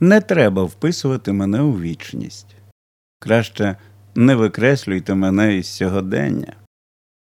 Не треба вписувати мене у вічність. Краще не викреслюйте мене із сьогодення.